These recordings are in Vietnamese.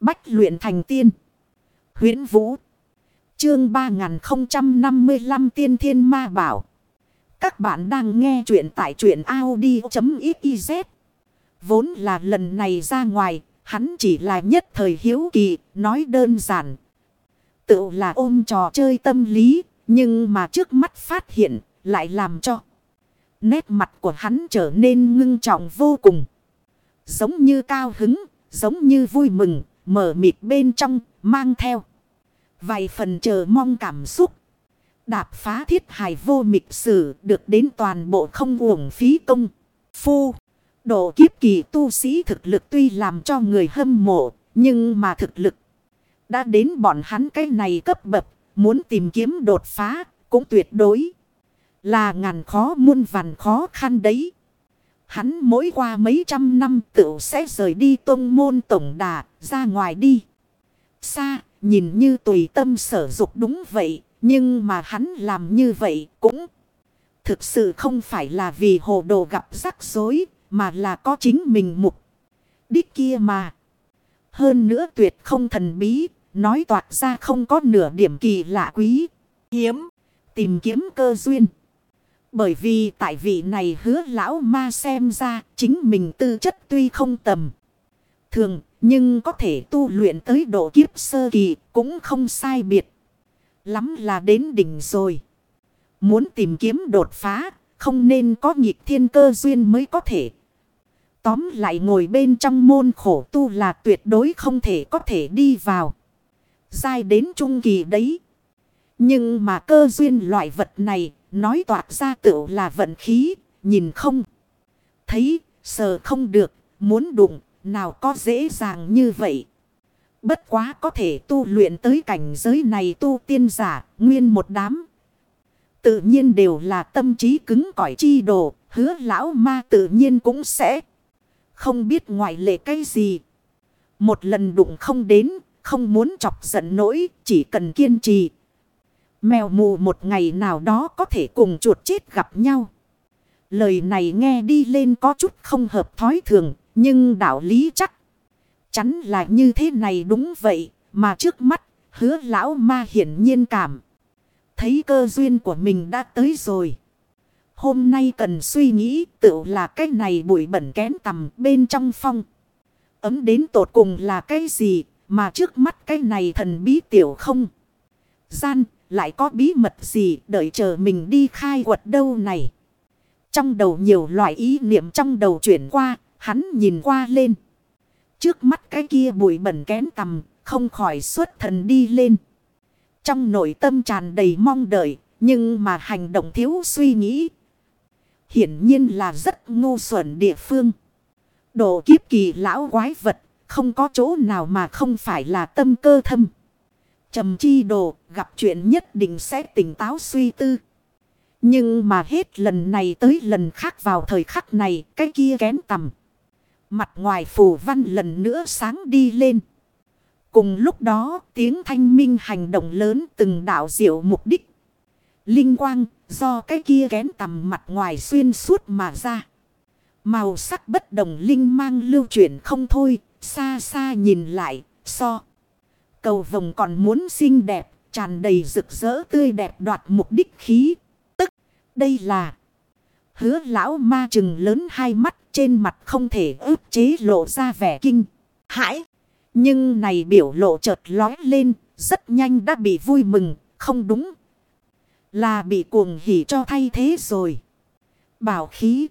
Bách luyện thành tiên. huyễn Vũ. Chương 3055 Tiên Thiên Ma Bảo. Các bạn đang nghe truyện tại truyện Audi.xyz. Vốn là lần này ra ngoài, hắn chỉ là nhất thời hiếu kỳ, nói đơn giản. Tự là ôm trò chơi tâm lý, nhưng mà trước mắt phát hiện, lại làm cho. Nét mặt của hắn trở nên ngưng trọng vô cùng. Giống như cao hứng, giống như vui mừng, mở mịt bên trong, mang theo. Vài phần chờ mong cảm xúc. Đạp phá thiết hài vô mịch sử được đến toàn bộ không uổng phí công. Phu. Độ kiếp kỳ tu sĩ thực lực tuy làm cho người hâm mộ. Nhưng mà thực lực. Đã đến bọn hắn cái này cấp bậc. Muốn tìm kiếm đột phá. Cũng tuyệt đối. Là ngàn khó muôn vàn khó khăn đấy. Hắn mỗi qua mấy trăm năm tự sẽ rời đi tông môn tổng đà ra ngoài đi. Xa nhìn như tùy tâm sở dục đúng vậy. Nhưng mà hắn làm như vậy cũng thực sự không phải là vì hồ đồ gặp rắc rối mà là có chính mình mục đích kia mà. Hơn nữa tuyệt không thần bí, nói toạt ra không có nửa điểm kỳ lạ quý, hiếm, tìm kiếm cơ duyên. Bởi vì tại vị này hứa lão ma xem ra chính mình tư chất tuy không tầm. Thường, nhưng có thể tu luyện tới độ kiếp sơ kỳ cũng không sai biệt. Lắm là đến đỉnh rồi. Muốn tìm kiếm đột phá, không nên có nhịp thiên cơ duyên mới có thể. Tóm lại ngồi bên trong môn khổ tu là tuyệt đối không thể có thể đi vào. Dài đến trung kỳ đấy. Nhưng mà cơ duyên loại vật này Nói toạc ra tựu là vận khí, nhìn không. Thấy, sờ không được, muốn đụng, nào có dễ dàng như vậy. Bất quá có thể tu luyện tới cảnh giới này tu tiên giả, nguyên một đám. Tự nhiên đều là tâm trí cứng cỏi chi đồ, hứa lão ma tự nhiên cũng sẽ không biết ngoại lệ cái gì. Một lần đụng không đến, không muốn chọc giận nỗi, chỉ cần kiên trì. Mèo mù một ngày nào đó có thể cùng chuột chết gặp nhau. Lời này nghe đi lên có chút không hợp thói thường, nhưng đạo lý chắc. Chắn là như thế này đúng vậy, mà trước mắt, hứa lão ma hiển nhiên cảm. Thấy cơ duyên của mình đã tới rồi. Hôm nay cần suy nghĩ tự là cái này bụi bẩn kén tầm bên trong phong. Ấm đến tột cùng là cái gì mà trước mắt cái này thần bí tiểu không. Gian lại có bí mật gì đợi chờ mình đi khai quật đâu này. Trong đầu nhiều loại ý niệm trong đầu chuyển qua, hắn nhìn qua lên. Trước mắt cái kia bụi bẩn kén tầm, không khỏi xuất thần đi lên. Trong nội tâm tràn đầy mong đợi, nhưng mà hành động thiếu suy nghĩ. Hiển nhiên là rất ngu xuẩn địa phương. Độ kiếp kỳ lão quái vật, không có chỗ nào mà không phải là tâm cơ thâm. Trầm chi đồ gặp chuyện nhất định sẽ tỉnh táo suy tư. Nhưng mà hết lần này tới lần khác vào thời khắc này cái kia kén tầm. Mặt ngoài phù văn lần nữa sáng đi lên. Cùng lúc đó tiếng thanh minh hành động lớn từng đạo diệu mục đích. Linh quang do cái kia kén tầm mặt ngoài xuyên suốt mà ra. Màu sắc bất đồng linh mang lưu chuyển không thôi, xa xa nhìn lại, so. Cầu vồng còn muốn xinh đẹp, tràn đầy rực rỡ tươi đẹp đoạt mục đích khí. Tức, đây là hứa lão ma trừng lớn hai mắt trên mặt không thể ước chế lộ ra vẻ kinh. Hãi! Nhưng này biểu lộ chợt lói lên, rất nhanh đã bị vui mừng, không đúng. Là bị cuồng hỉ cho thay thế rồi. Bảo khí.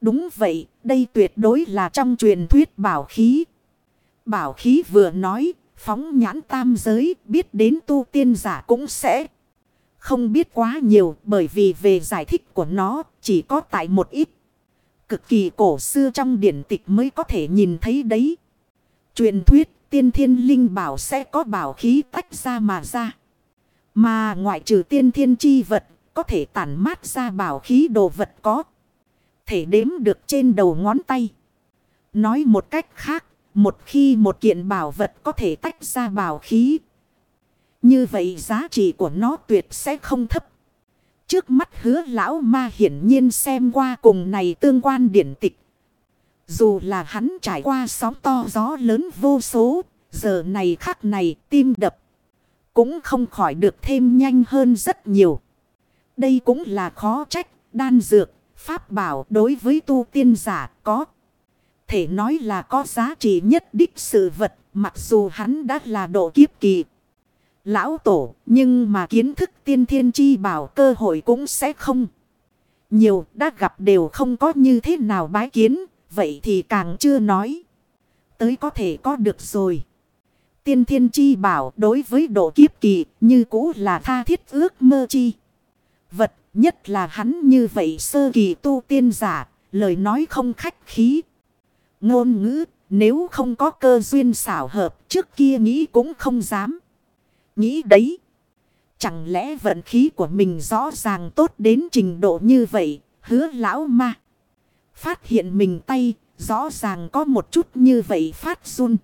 Đúng vậy, đây tuyệt đối là trong truyền thuyết bảo khí. Bảo khí vừa nói, Phóng nhãn tam giới, biết đến tu tiên giả cũng sẽ không biết quá nhiều bởi vì về giải thích của nó chỉ có tại một ít. Cực kỳ cổ xưa trong điển tịch mới có thể nhìn thấy đấy. Truyền thuyết, tiên thiên linh bảo sẽ có bảo khí tách ra mà ra. Mà ngoại trừ tiên thiên chi vật, có thể tản mát ra bảo khí đồ vật có. Thể đếm được trên đầu ngón tay. Nói một cách khác một khi một kiện bảo vật có thể tách ra bảo khí. Như vậy giá trị của nó tuyệt sẽ không thấp. Trước mắt hứa lão ma hiển nhiên xem qua cùng này tương quan điển tịch. Dù là hắn trải qua sóng to gió lớn vô số, Giờ này khắc này tim đập. Cũng không khỏi được thêm nhanh hơn rất nhiều. Đây cũng là khó trách. Đan dược, pháp bảo đối với tu tiên giả có. Thể nói là có giá trị nhất đích sự vật. Mặc dù hắn đã là độ kiếp kỳ. Lão tổ nhưng mà kiến thức tiên thiên chi bảo cơ hội cũng sẽ không. Nhiều đã gặp đều không có như thế nào bái kiến. Vậy thì càng chưa nói. Tới có thể có được rồi. Tiên thiên chi bảo đối với độ kiếp kỳ như cũ là tha thiết ước mơ chi. Vật nhất là hắn như vậy sơ kỳ tu tiên giả, lời nói không khách khí. Ngôn ngữ nếu không có cơ duyên xảo hợp trước kia nghĩ cũng không dám. Nghĩ đấy. Chẳng lẽ vận khí của mình rõ ràng tốt đến trình độ như vậy, hứa lão ma. Phát hiện mình tay, rõ ràng có một chút như vậy phát run.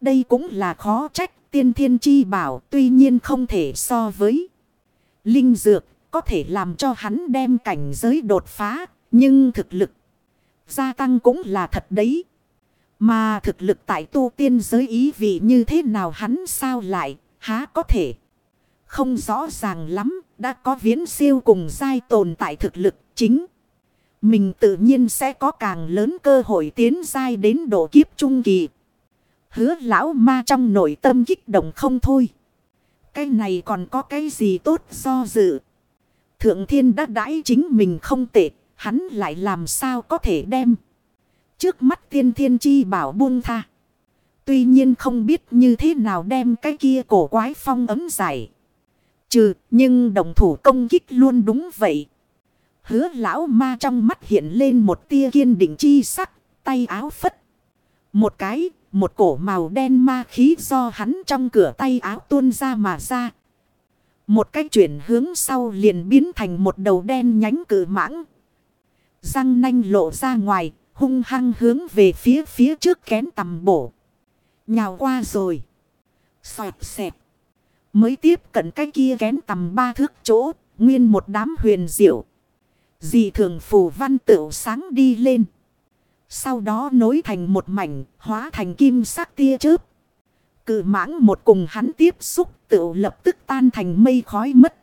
Đây cũng là khó trách tiên thiên chi bảo tuy nhiên không thể so với. Linh dược có thể làm cho hắn đem cảnh giới đột phá, nhưng thực lực gia tăng cũng là thật đấy. Mà thực lực tại tu tiên giới ý vị như thế nào hắn sao lại, há có thể. Không rõ ràng lắm, đã có viễn siêu cùng giai tồn tại thực lực chính. Mình tự nhiên sẽ có càng lớn cơ hội tiến giai đến độ kiếp trung kỳ. Hứa lão ma trong nội tâm kích động không thôi. Cái này còn có cái gì tốt do dự. Thượng thiên đã đãi chính mình không tệ. Hắn lại làm sao có thể đem. Trước mắt tiên thiên chi bảo buông tha. Tuy nhiên không biết như thế nào đem cái kia cổ quái phong ấm giải. Trừ, nhưng đồng thủ công kích luôn đúng vậy. Hứa lão ma trong mắt hiện lên một tia kiên định chi sắc. Tay áo phất. Một cái, một cổ màu đen ma khí do hắn trong cửa tay áo tuôn ra mà ra. Một cách chuyển hướng sau liền biến thành một đầu đen nhánh cử mãng. Răng nanh lộ ra ngoài, hung hăng hướng về phía phía trước kén tầm bổ. Nhào qua rồi. Xoẹt xẹt. Mới tiếp cận cái kia kén tầm ba thước chỗ, nguyên một đám huyền diệu. Dì thường phù văn tựu sáng đi lên. Sau đó nối thành một mảnh, hóa thành kim sắc tia chớp. Cự mãng một cùng hắn tiếp xúc tựu lập tức tan thành mây khói mất.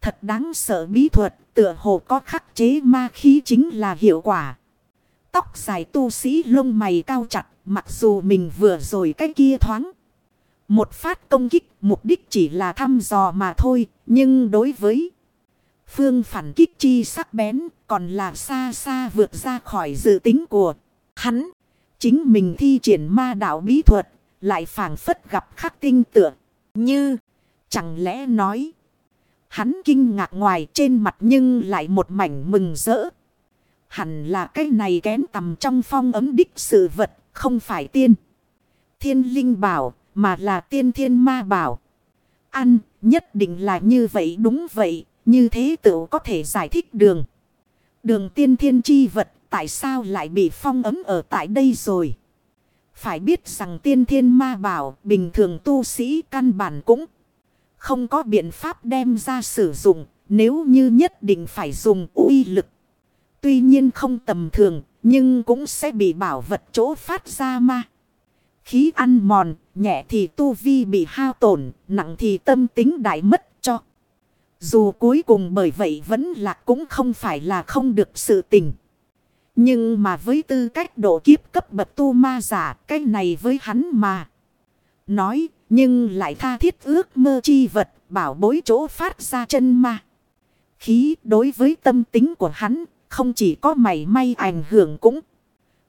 Thật đáng sợ bí thuật, tựa hồ có khắc chế ma khí chính là hiệu quả. Tóc dài tu sĩ lông mày cao chặt, mặc dù mình vừa rồi cái kia thoáng. Một phát công kích, mục đích chỉ là thăm dò mà thôi, nhưng đối với phương phản kích chi sắc bén, còn là xa xa vượt ra khỏi dự tính của hắn. Chính mình thi triển ma đạo bí thuật, lại phảng phất gặp khắc tinh tựa. Như, chẳng lẽ nói, hắn kinh ngạc ngoài trên mặt nhưng lại một mảnh mừng rỡ. Hẳn là cái này kén tầm trong phong ấm đích sự vật, không phải tiên. Thiên linh bảo, mà là tiên thiên ma bảo. Ăn, nhất định là như vậy đúng vậy, như thế tự có thể giải thích đường. Đường tiên thiên chi vật tại sao lại bị phong ấm ở tại đây rồi. Phải biết rằng tiên thiên ma bảo bình thường tu sĩ căn bản cũng không có biện pháp đem ra sử dụng nếu như nhất định phải dùng uy lực. Tuy nhiên không tầm thường nhưng cũng sẽ bị bảo vật chỗ phát ra ma. Khí ăn mòn, nhẹ thì tu vi bị hao tổn, nặng thì tâm tính đại mất cho. Dù cuối cùng bởi vậy vẫn là cũng không phải là không được sự tình. Nhưng mà với tư cách độ kiếp cấp bậc tu ma giả, cái này với hắn mà. Nói, nhưng lại tha thiết ước mơ chi vật, bảo bối chỗ phát ra chân ma. Khí đối với tâm tính của hắn, không chỉ có mảy may ảnh hưởng cũng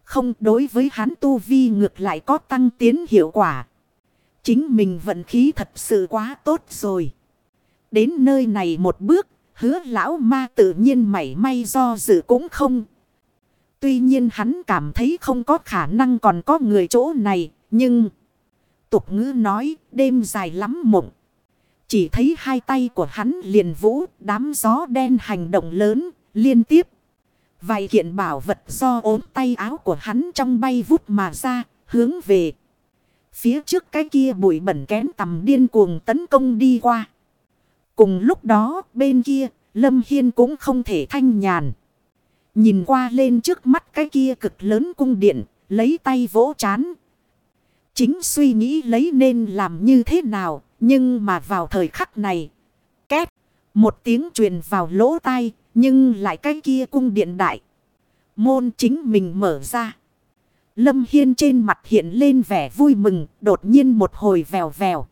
không đối với hắn tu vi ngược lại có tăng tiến hiệu quả. Chính mình vận khí thật sự quá tốt rồi. Đến nơi này một bước, hứa lão ma tự nhiên mảy may do dự cũng không. Tuy nhiên hắn cảm thấy không có khả năng còn có người chỗ này, nhưng... Tục ngữ nói, đêm dài lắm mộng. Chỉ thấy hai tay của hắn liền vũ, đám gió đen hành động lớn, liên tiếp. Vài kiện bảo vật do ốm tay áo của hắn trong bay vút mà ra, hướng về. Phía trước cái kia bụi bẩn kén tầm điên cuồng tấn công đi qua. Cùng lúc đó, bên kia, Lâm Hiên cũng không thể thanh nhàn. Nhìn qua lên trước mắt cái kia cực lớn cung điện, lấy tay vỗ chán. Chính suy nghĩ lấy nên làm như thế nào. Nhưng mà vào thời khắc này. Két. Một tiếng truyền vào lỗ tai. Nhưng lại cái kia cung điện đại. Môn chính mình mở ra. Lâm Hiên trên mặt hiện lên vẻ vui mừng. Đột nhiên một hồi vèo vèo.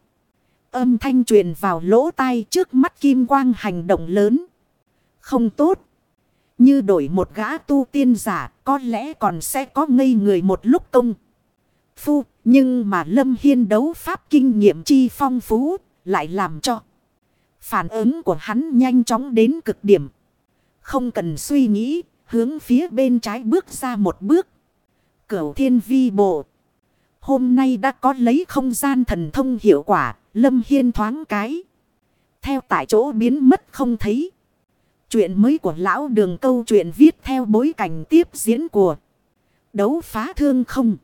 Âm thanh truyền vào lỗ tai trước mắt kim quang hành động lớn. Không tốt. Như đổi một gã tu tiên giả, có lẽ còn sẽ có ngây người một lúc công. Phu, nhưng mà Lâm Hiên đấu pháp kinh nghiệm chi phong phú, lại làm cho. Phản ứng của hắn nhanh chóng đến cực điểm. Không cần suy nghĩ, hướng phía bên trái bước ra một bước. Cửu thiên vi bộ. Hôm nay đã có lấy không gian thần thông hiệu quả. Lâm Hiên thoáng cái. Theo tại chỗ biến mất không thấy. Chuyện mới của lão đường câu chuyện viết theo bối cảnh tiếp diễn của đấu phá thương không.